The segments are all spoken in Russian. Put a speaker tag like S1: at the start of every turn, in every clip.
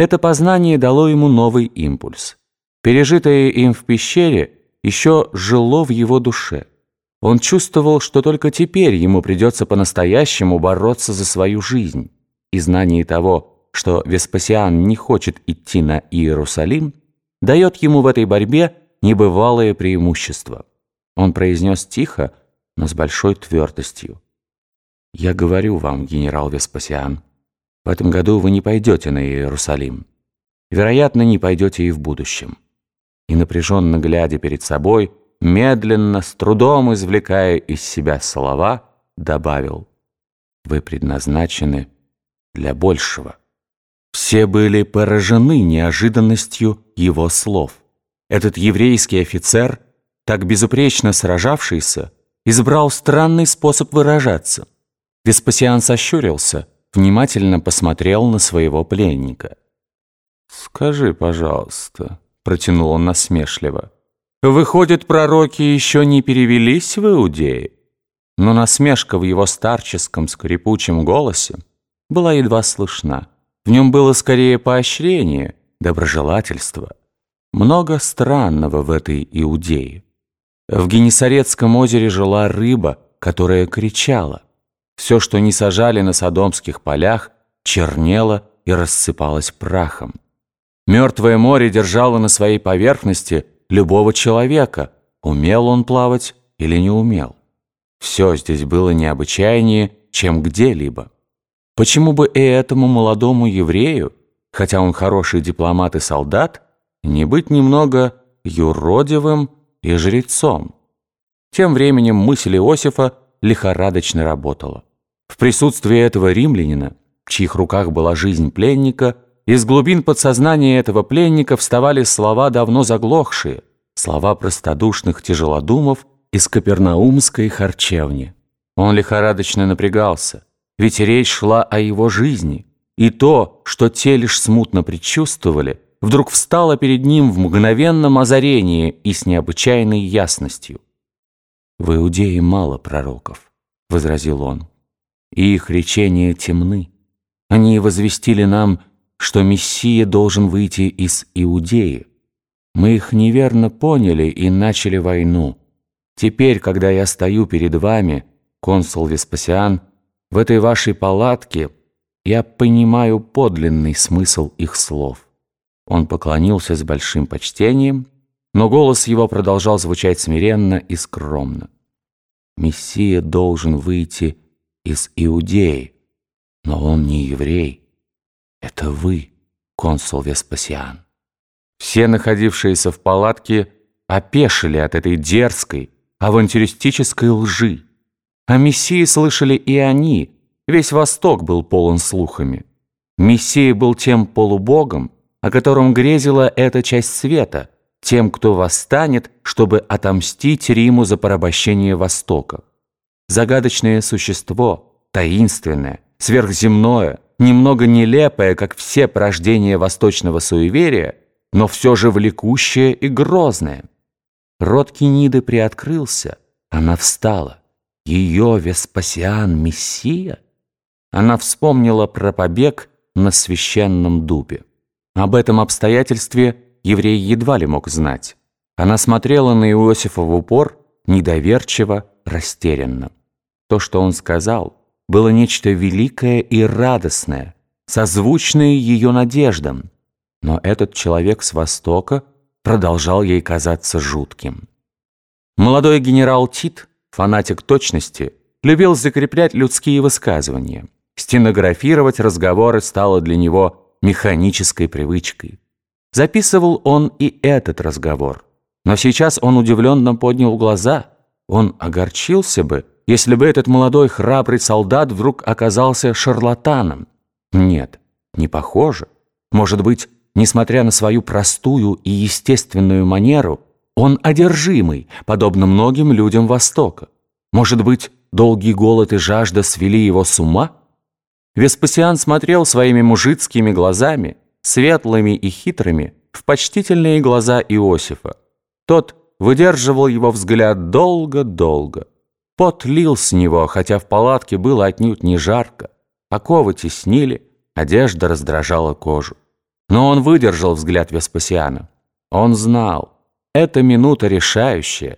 S1: Это познание дало ему новый импульс. Пережитое им в пещере еще жило в его душе. Он чувствовал, что только теперь ему придется по-настоящему бороться за свою жизнь. И знание того, что Веспасиан не хочет идти на Иерусалим, дает ему в этой борьбе небывалое преимущество. Он произнес тихо, но с большой твердостью. «Я говорю вам, генерал Веспасиан, в этом году вы не пойдете на Иерусалим. Вероятно, не пойдете и в будущем». И напряженно глядя перед собой, медленно, с трудом извлекая из себя слова, добавил «Вы предназначены для большего». Все были поражены неожиданностью его слов. Этот еврейский офицер, так безупречно сражавшийся, избрал странный способ выражаться. Веспасиан сощурился, внимательно посмотрел на своего пленника. «Скажи, пожалуйста», — протянул он насмешливо, «выходит, пророки еще не перевелись в Иудеи?» Но насмешка в его старческом скрипучем голосе была едва слышна. В нем было скорее поощрение, доброжелательство. Много странного в этой Иудее. В Генесарецком озере жила рыба, которая кричала. Все, что не сажали на содомских полях, чернело и рассыпалось прахом. Мертвое море держало на своей поверхности любого человека, умел он плавать или не умел. Все здесь было необычайнее, чем где-либо. Почему бы и этому молодому еврею, хотя он хороший дипломат и солдат, не быть немного юродивым и жрецом? Тем временем мысль Иосифа лихорадочно работала. В присутствии этого римлянина, в чьих руках была жизнь пленника, из глубин подсознания этого пленника вставали слова давно заглохшие, слова простодушных тяжелодумов из Капернаумской харчевни. Он лихорадочно напрягался, ведь речь шла о его жизни, и то, что те лишь смутно предчувствовали, вдруг встало перед ним в мгновенном озарении и с необычайной ясностью. «В Иудее мало пророков», — возразил он и их речения темны. Они возвестили нам, что Мессия должен выйти из Иудеи. Мы их неверно поняли и начали войну. Теперь, когда я стою перед вами, консул Веспасиан, в этой вашей палатке, я понимаю подлинный смысл их слов». Он поклонился с большим почтением, но голос его продолжал звучать смиренно и скромно. «Мессия должен выйти из Иудеи, но он не еврей. Это вы, консул Веспасиан. Все находившиеся в палатке опешили от этой дерзкой, авантюристической лжи. О Мессии слышали и они, весь Восток был полон слухами. Мессия был тем полубогом, о котором грезила эта часть света, тем, кто восстанет, чтобы отомстить Риму за порабощение Востока загадочное существо, таинственное, сверхземное, немного нелепое, как все порождения восточного суеверия, но все же влекущее и грозное. Рот Кениды приоткрылся, она встала. Ее Веспасиан Мессия? Она вспомнила про побег на священном дубе. Об этом обстоятельстве еврей едва ли мог знать. Она смотрела на Иосифа в упор, недоверчиво, растерянно. То, что он сказал, было нечто великое и радостное, созвучное ее надеждам. Но этот человек с Востока продолжал ей казаться жутким. Молодой генерал Тит, фанатик точности, любил закреплять людские высказывания. Стенографировать разговоры стало для него механической привычкой. Записывал он и этот разговор. Но сейчас он удивленно поднял глаза. Он огорчился бы, если бы этот молодой храбрый солдат вдруг оказался шарлатаном. Нет, не похоже. Может быть, несмотря на свою простую и естественную манеру, он одержимый, подобно многим людям Востока. Может быть, долгий голод и жажда свели его с ума? Веспасиан смотрел своими мужицкими глазами, светлыми и хитрыми, в почтительные глаза Иосифа. Тот выдерживал его взгляд долго-долго. Пот лил с него, хотя в палатке было отнюдь не жарко. Оковы теснили, одежда раздражала кожу. Но он выдержал взгляд Веспасиана. Он знал, эта минута решающая.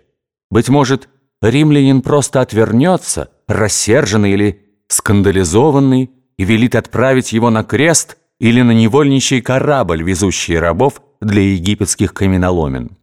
S1: Быть может, римлянин просто отвернется, рассерженный или скандализованный, и велит отправить его на крест или на невольничий корабль, везущий рабов для египетских каменоломен.